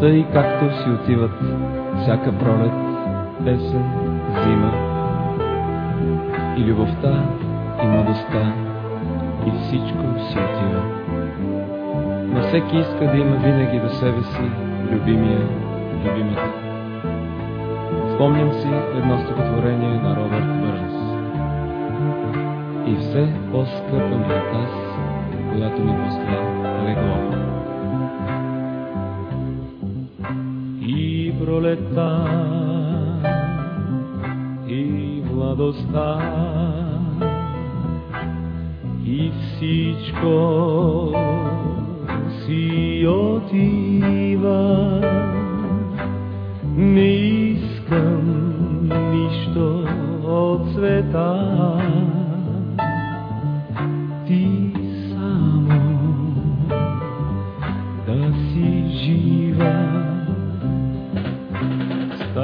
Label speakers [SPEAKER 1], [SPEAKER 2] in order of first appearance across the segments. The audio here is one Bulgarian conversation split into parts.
[SPEAKER 1] Тъй както си отиват всяка пролет, есен, зима. И любовта, и младостта, и всичко си отива. Но всеки иска да има винаги до себе си любимия, любимата. Спомням си едно стихотворение пролета, и младостта, и всичко си отива. Не искам нищо от света.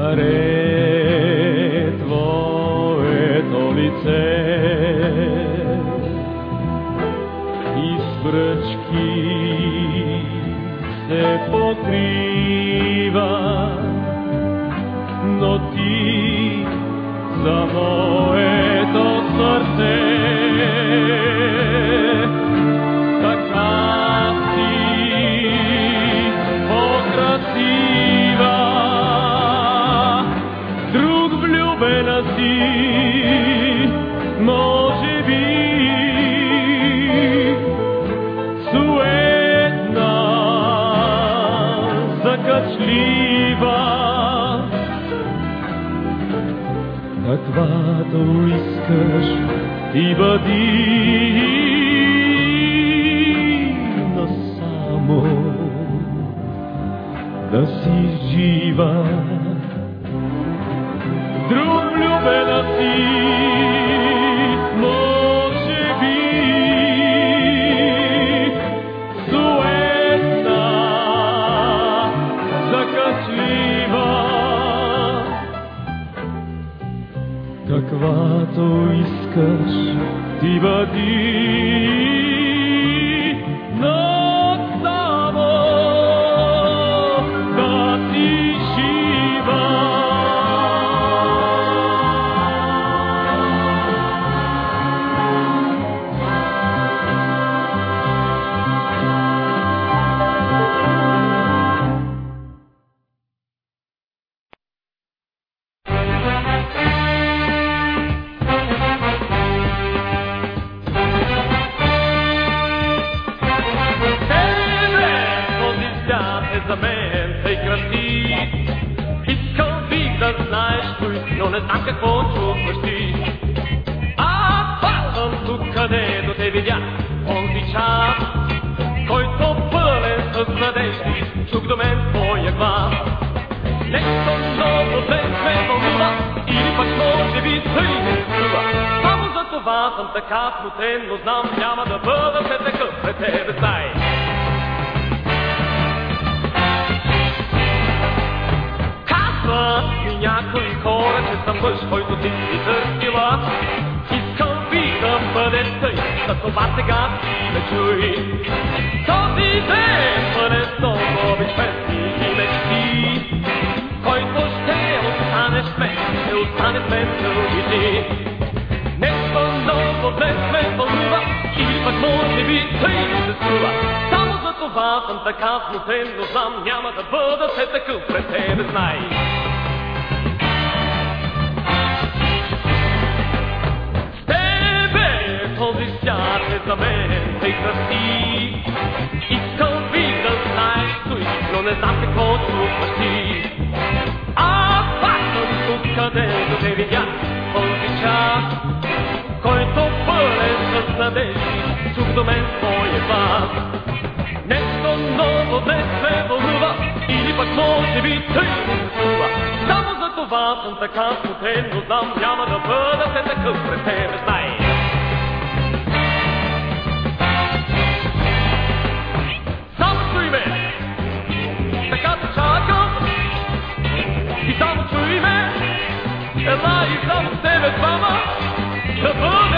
[SPEAKER 1] Hare влюбена си, може би, суетна, закачлива. Каквато искаш ти бъди, само да си жива. Каквато искаш ти бъди, за мен тъй красив. Искал бих да знаеш кои, но не знам какво чувстваш ти. Аз падам тук, където те видях, онзи час, който пълен с надежди, чук до мен твоя глас. Нещо много днес ме вълнува, или пък може би тъй не струва. Само за това съм така смутен, но знам няма да бъда все такъв пред тебе, знай. Съм мъж, който ти си търсила. Искал би да бъде тъй, за това сега ме чуй. Този ден бъде с много безпечни и мечти. Който ще остане с мен, ще остане с мен дълги дни. Нещо много днес ме вълнува, или пък може би тъй ми се струва. Само за това съм така смутен, но знам няма да бъда все такъв пред тебе, знай. Надежди, чух до мен твоя глас. Нещо ново днес ме вълнува, или пък може би тъй се струва. Само за това съм така смутен, но знам няма да бъда все такъв пред тебе, знай. Само чуй ме, така те чакам, и само чуй ме, ела и само с тебе двама, да бъдеш